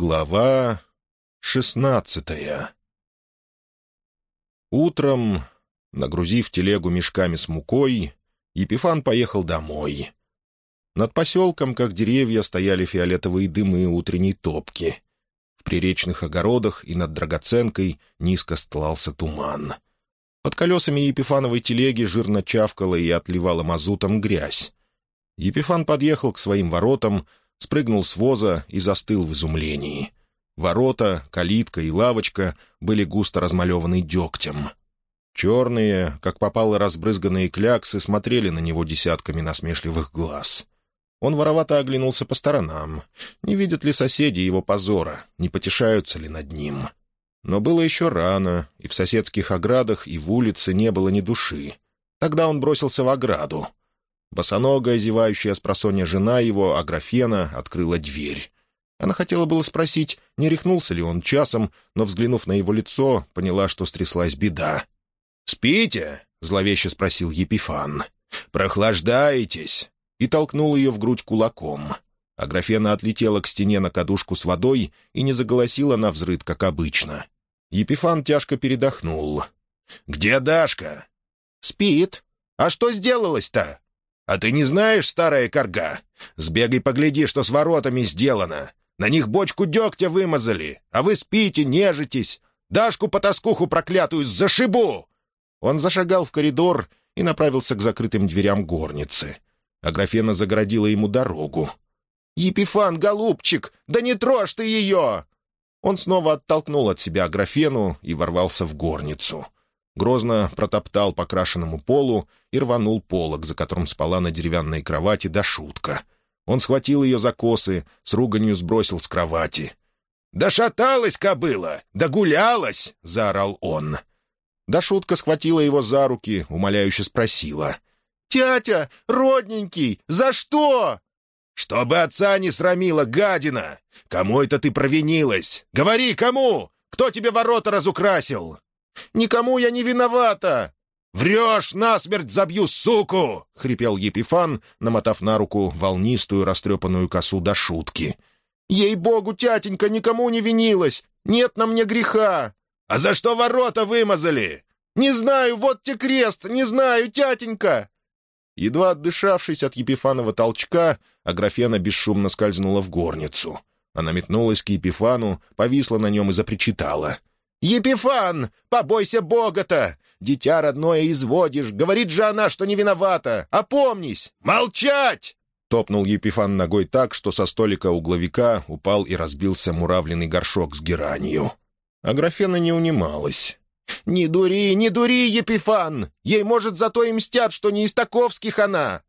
Глава шестнадцатая Утром, нагрузив телегу мешками с мукой, Епифан поехал домой. Над поселком, как деревья, стояли фиолетовые дымы утренней топки. В приречных огородах и над драгоценкой низко стлался туман. Под колесами Епифановой телеги жирно чавкала и отливала мазутом грязь. Епифан подъехал к своим воротам, спрыгнул с воза и застыл в изумлении. Ворота, калитка и лавочка были густо размалеваны дегтем. Черные, как попало разбрызганные кляксы, смотрели на него десятками насмешливых глаз. Он воровато оглянулся по сторонам. Не видят ли соседи его позора, не потешаются ли над ним? Но было еще рано, и в соседских оградах, и в улице не было ни души. Тогда он бросился в ограду. Босоногая, зевающая с просонья жена его, Аграфена, открыла дверь. Она хотела было спросить, не рехнулся ли он часом, но, взглянув на его лицо, поняла, что стряслась беда. «Спите?» — зловеще спросил Епифан. «Прохлаждаетесь?» И толкнул ее в грудь кулаком. Аграфена отлетела к стене на кадушку с водой и не заголосила на взрыд, как обычно. Епифан тяжко передохнул. «Где Дашка?» «Спит. А что сделалось-то?» «А ты не знаешь, старая корга? Сбегай погляди, что с воротами сделано. На них бочку дегтя вымазали, а вы спите, нежитесь. Дашку-потаскуху проклятую зашибу!» Он зашагал в коридор и направился к закрытым дверям горницы. Аграфена загородила ему дорогу. «Епифан, голубчик, да не трожь ты ее!» Он снова оттолкнул от себя Аграфену и ворвался в горницу грозно протоптал по крашенному полу и рванул полог, за которым спала на деревянной кровати до шутка. Он схватил ее за косы, с руганью сбросил с кровати. «Да шаталась кобыла! Да гулялась!» — заорал он. Да шутка схватила его за руки, умоляюще спросила. «Тятя, родненький, за что?» «Чтобы отца не срамила, гадина! Кому это ты провинилась? Говори, кому? Кто тебе ворота разукрасил?» Никому я не виновата!» «Врешь, насмерть забью, суку!» — хрипел Епифан, намотав на руку волнистую растрепанную косу до шутки. «Ей-богу, тятенька, никому не винилась! Нет на мне греха!» «А за что ворота вымазали?» «Не знаю, вот те крест, не знаю, тятенька!» Едва отдышавшись от Епифанова толчка, Аграфена бесшумно скользнула в горницу. Она метнулась к Епифану, повисла на нем и запричитала. «Епифан, побойся Бога-то! Дитя родное изводишь, говорит же она, что не виновата! Опомнись! Молчать!» Топнул Епифан ногой так, что со столика угловика упал и разбился муравленный горшок с геранью. Аграфена не унималась. «Не дури, не дури, Епифан! Ей, может, зато и мстят, что не из таковских она!»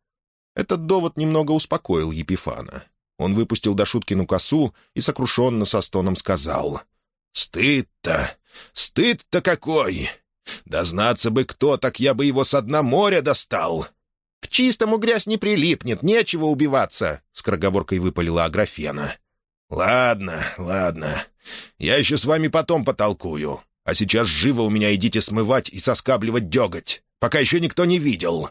Этот довод немного успокоил Епифана. Он выпустил Дашуткину косу и сокрушенно со стоном сказал. «Стыд-то! Стыд-то какой! Дознаться бы кто, так я бы его с дна моря достал!» «К чистому грязь не прилипнет, нечего убиваться!» — скороговоркой выпалила Аграфена. «Ладно, ладно. Я еще с вами потом потолкую. А сейчас живо у меня идите смывать и соскабливать деготь, пока еще никто не видел».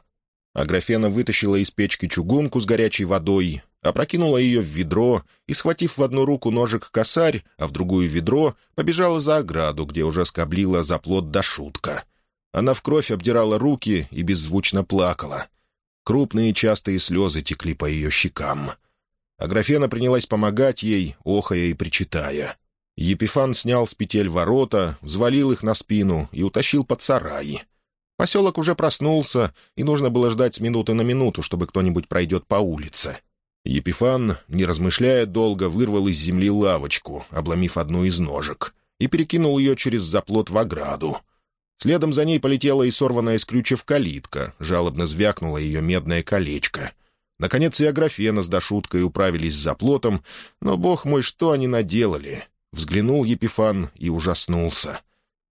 Аграфена вытащила из печки чугунку с горячей водой, опрокинула ее в ведро и, схватив в одну руку ножик-косарь, а в другую ведро, побежала за ограду, где уже скоблила за плод до шутка. Она в кровь обдирала руки и беззвучно плакала. Крупные частые слезы текли по ее щекам. Аграфена принялась помогать ей, охая и причитая. Епифан снял с петель ворота, взвалил их на спину и утащил под сарай. Поселок уже проснулся, и нужно было ждать с минуты на минуту, чтобы кто-нибудь пройдет по улице. Епифан, не размышляя долго, вырвал из земли лавочку, обломив одну из ножек, и перекинул ее через заплот в ограду. Следом за ней полетела и сорванная с крючев калитка, жалобно звякнуло ее медное колечко. Наконец и Аграфена с Дашуткой управились с заплотом, но, бог мой, что они наделали? Взглянул Епифан и ужаснулся.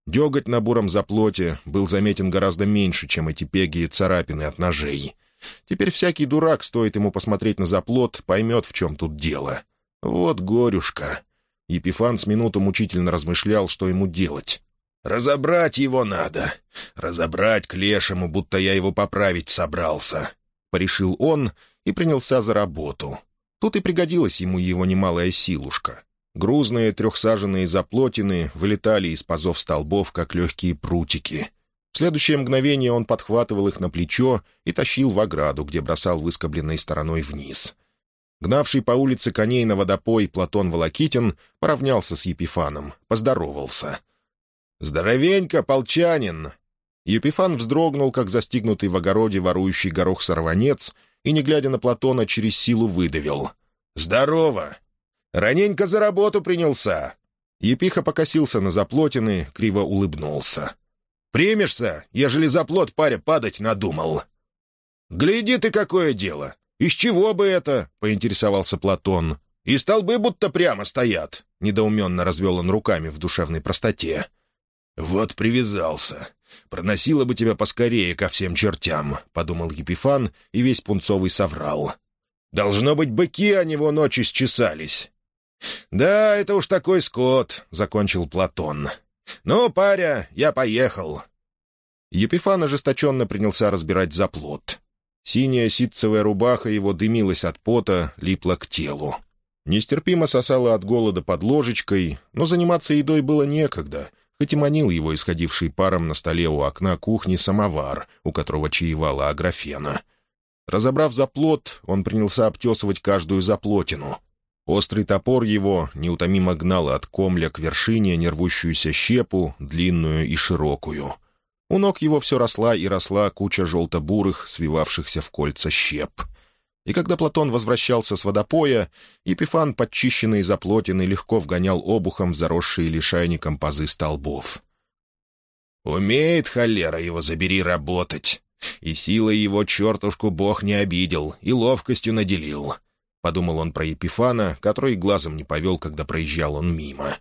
Деготь на буром заплоте был заметен гораздо меньше, чем эти пеги и царапины от ножей — Теперь всякий дурак, стоит ему посмотреть на заплот, поймет, в чем тут дело. Вот горюшка. Епифан с минуту мучительно размышлял, что ему делать. «Разобрать его надо. Разобрать к лешему, будто я его поправить собрался», — порешил он и принялся за работу. Тут и пригодилась ему его немалая силушка. Грузные трехсаженные заплотины вылетали из пазов столбов, как легкие прутики. В следующее мгновение он подхватывал их на плечо и тащил в ограду, где бросал выскобленной стороной вниз. Гнавший по улице коней на водопой Платон Волокитин поравнялся с Епифаном, поздоровался. «Здоровенько, полчанин!» Епифан вздрогнул, как застигнутый в огороде ворующий горох сорванец, и, не глядя на Платона, через силу выдавил. «Здорово! Раненько за работу принялся!» Епиха покосился на заплотины, криво улыбнулся. «Примешься, ежели заплот паря падать надумал?» «Гляди ты, какое дело! Из чего бы это?» — поинтересовался Платон. «И столбы будто прямо стоят!» — недоуменно развел он руками в душевной простоте. «Вот привязался. Проносило бы тебя поскорее ко всем чертям», — подумал Епифан и весь пунцовый соврал. «Должно быть, быки о него ночью счесались». «Да, это уж такой скот», — закончил Платон. «Ну, паря, я поехал». Епифан ожесточенно принялся разбирать заплот. Синяя ситцевая рубаха его дымилась от пота, липла к телу. Нестерпимо сосала от голода под ложечкой, но заниматься едой было некогда, хоть и манил его исходивший паром на столе у окна кухни самовар, у которого чаевала Аграфена. Разобрав заплот, он принялся обтесывать каждую заплотину. Острый топор его неутомимо гнал от комля к вершине нервущуюся щепу, длинную и широкую. У ног его все росла и росла куча желто-бурых, свивавшихся в кольца щеп — и когда Платон возвращался с водопоя, Епифан, подчищенный заплотины, легко вгонял обухом в заросшие лишайником пазы столбов. «Умеет холера его, забери, работать. И силой его чертушку бог не обидел, и ловкостью наделил», — подумал он про Епифана, который глазом не повел, когда проезжал он мимо.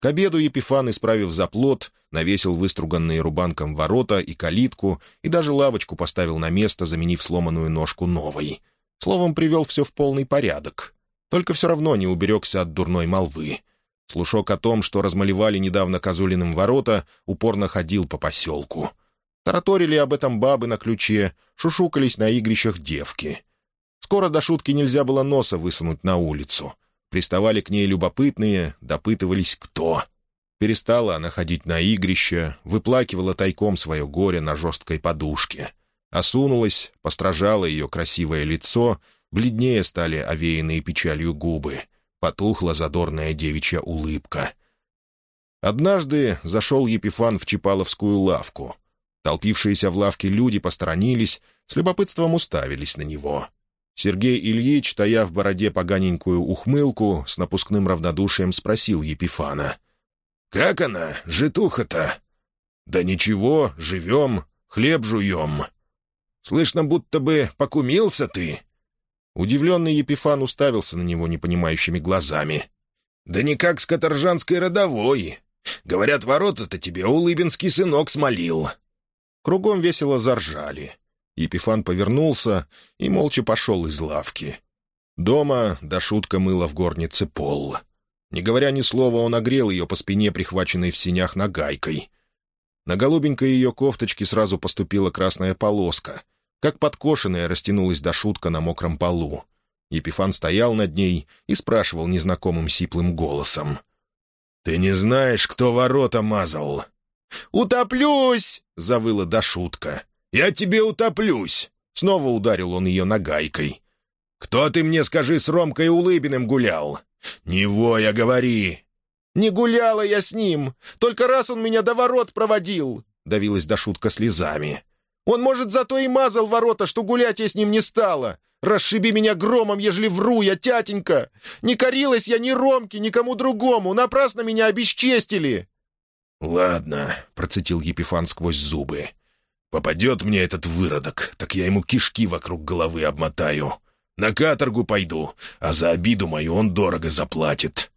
К обеду Епифан, исправив заплот, навесил выструганные рубанком ворота и калитку и даже лавочку поставил на место, заменив сломанную ножку новой — Словом, привел все в полный порядок. Только все равно не уберегся от дурной молвы. Слушок о том, что размалевали недавно Козулиным ворота, упорно ходил по поселку. Тараторили об этом бабы на ключе, шушукались на игрищах девки. Скоро до шутки нельзя было носа высунуть на улицу. Приставали к ней любопытные, допытывались кто. Перестала она ходить на игрище, выплакивала тайком свое горе на жесткой подушке — Осунулась, постражало ее красивое лицо, бледнее стали овеянные печалью губы, потухла задорная девичья улыбка. Однажды зашел Епифан в Чапаловскую лавку. Толпившиеся в лавке люди посторонились, с любопытством уставились на него. Сергей Ильич, тая в бороде поганенькую ухмылку, с напускным равнодушием спросил Епифана. «Как она, житуха-то?» «Да ничего, живем, хлеб жуем», Слышно, будто бы покумился ты». Удивленный Епифан уставился на него непонимающими глазами. «Да никак с каторжанской родовой. Говорят, ворота-то тебе улыбинский сынок смолил». Кругом весело заржали. Епифан повернулся и молча пошел из лавки. Дома до шутка мыла в горнице пол. Не говоря ни слова, он огрел ее по спине, прихваченной в синях нагайкой. На голубенькой ее кофточке сразу поступила красная полоска — как подкошенная растянулась до шутка на мокром полу. Епифан стоял над ней и спрашивал незнакомым сиплым голосом. «Ты не знаешь, кто ворота мазал?» «Утоплюсь!» — завыла до шутка. «Я тебе утоплюсь!» — снова ударил он ее нагайкой. «Кто ты мне, скажи, с Ромкой Улыбиным гулял?» «Него я говори!» «Не гуляла я с ним! Только раз он меня до ворот проводил!» — давилась до шутка слезами. Он, может, зато и мазал ворота, что гулять я с ним не стала. Расшиби меня громом, ежели вру я, тятенька! Не корилась я ни Ромке, никому другому, напрасно меня обесчестили!» «Ладно», — процитил Епифан сквозь зубы. «Попадет мне этот выродок, так я ему кишки вокруг головы обмотаю. На каторгу пойду, а за обиду мою он дорого заплатит».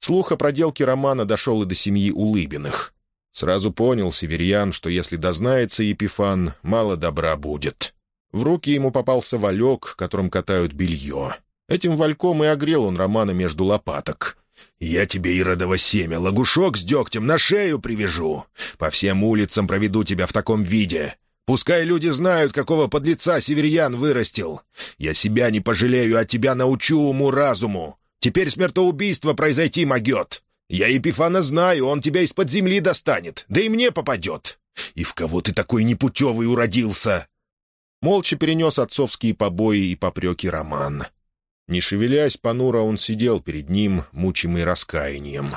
Слух о проделке Романа дошел и до семьи Улыбиных. Сразу понял Северьян, что если дознается Епифан, мало добра будет. В руки ему попался валек, которым катают белье. Этим вальком и огрел он Романа между лопаток. «Я тебе, Иродово семя, лагушок с дегтем на шею привяжу. По всем улицам проведу тебя в таком виде. Пускай люди знают, какого подлеца Северьян вырастил. Я себя не пожалею, а тебя научу уму-разуму. Теперь смертоубийство произойти могет. Я Епифана знаю, он тебя из-под земли достанет, да и мне попадет. И в кого ты такой непутевый уродился?» Молча перенес отцовские побои и попреки Роман. Не шевелясь, понуро он сидел перед ним, мучимый раскаянием.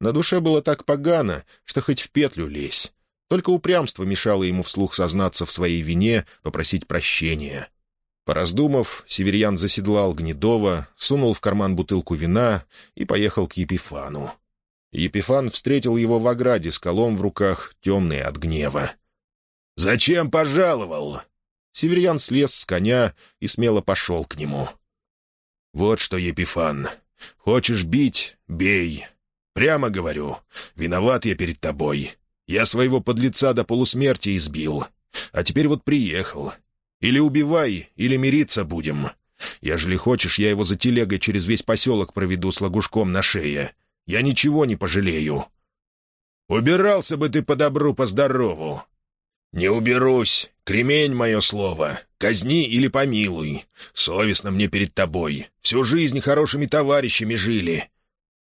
На душе было так погано, что хоть в петлю лезь. Только упрямство мешало ему вслух сознаться в своей вине, попросить прощения. Пораздумав, северьян заседлал Гнедова, сунул в карман бутылку вина и поехал к Епифану. Епифан встретил его в ограде с колом в руках, темный от гнева. «Зачем пожаловал?» Северьян слез с коня и смело пошел к нему. «Вот что, Епифан, хочешь бить — бей. Прямо говорю, виноват я перед тобой. Я своего подлеца до полусмерти избил. А теперь вот приехал. Или убивай, или мириться будем. Ежели хочешь, я его за телегой через весь поселок проведу с лагушком на шее. Я ничего не пожалею. Убирался бы ты по добру, по здорову. Не уберусь. Кремень — мое слово. Казни или помилуй. Совестно мне перед тобой. Всю жизнь хорошими товарищами жили.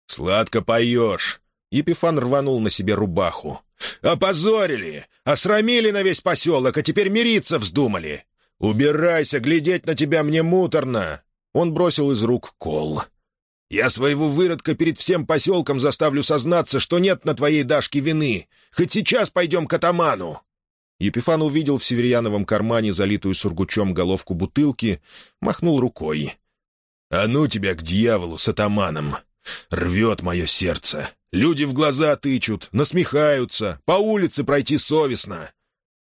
Сладко поешь. Епифан рванул на себе рубаху. «Опозорили! Осрамили на весь поселок, а теперь мириться вздумали! Убирайся, глядеть на тебя мне муторно!» Он бросил из рук кол. «Я своего выродка перед всем поселком заставлю сознаться, что нет на твоей Дашке вины. Хоть сейчас пойдем к атаману!» Епифан увидел в северяновом кармане залитую сургучом головку бутылки, махнул рукой. «А ну тебя к дьяволу с атаманом! Рвет мое сердце! Люди в глаза тычут, насмехаются, по улице пройти совестно!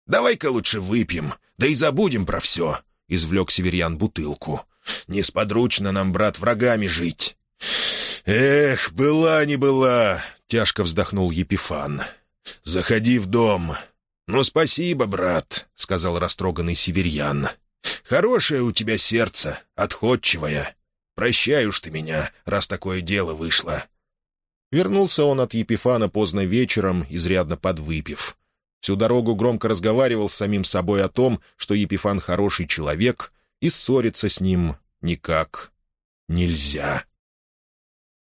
Давай-ка лучше выпьем, да и забудем про все!» — извлек северян бутылку. «Несподручно нам, брат, врагами жить!» «Эх, была не была!» — тяжко вздохнул Епифан. «Заходи в дом, «Ну, спасибо, брат», — сказал растроганный северьян. «Хорошее у тебя сердце, отходчивое. Прощай уж ты меня, раз такое дело вышло». Вернулся он от Епифана поздно вечером, изрядно подвыпив. Всю дорогу громко разговаривал с самим собой о том, что Епифан хороший человек, и ссориться с ним никак нельзя.